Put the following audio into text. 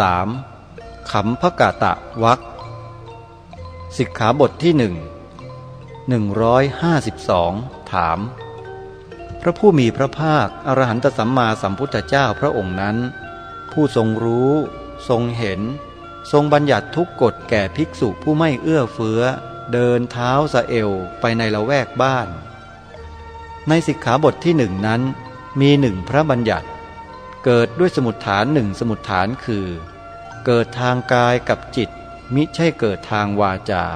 3. ขำพกะตะวักสิกขาบทที่หนึ่งหนึ่งร้อยห้าสิบสองถาม พระผู้มีพระภาค อรหันตสัมมาสัมพุทธเจ้าพระองค์นั้น ผู้ทรงรู้ ทรงเห็น ทรงบัญญัติทุกกฎแก่ภิกษุผู้ไม่เอื้อเฟื้อ เดินเท้าสะเอวไปในละแวกบ้าน ในสิกขาบทที่หนึ่งนั้น มีหนึ่งพระบัญญัติ เกิดด้วยสมุดฐานหนึ่งสมุดฐานคือ เกิดทางกายกับจิต มิใช่เกิดทางวาจา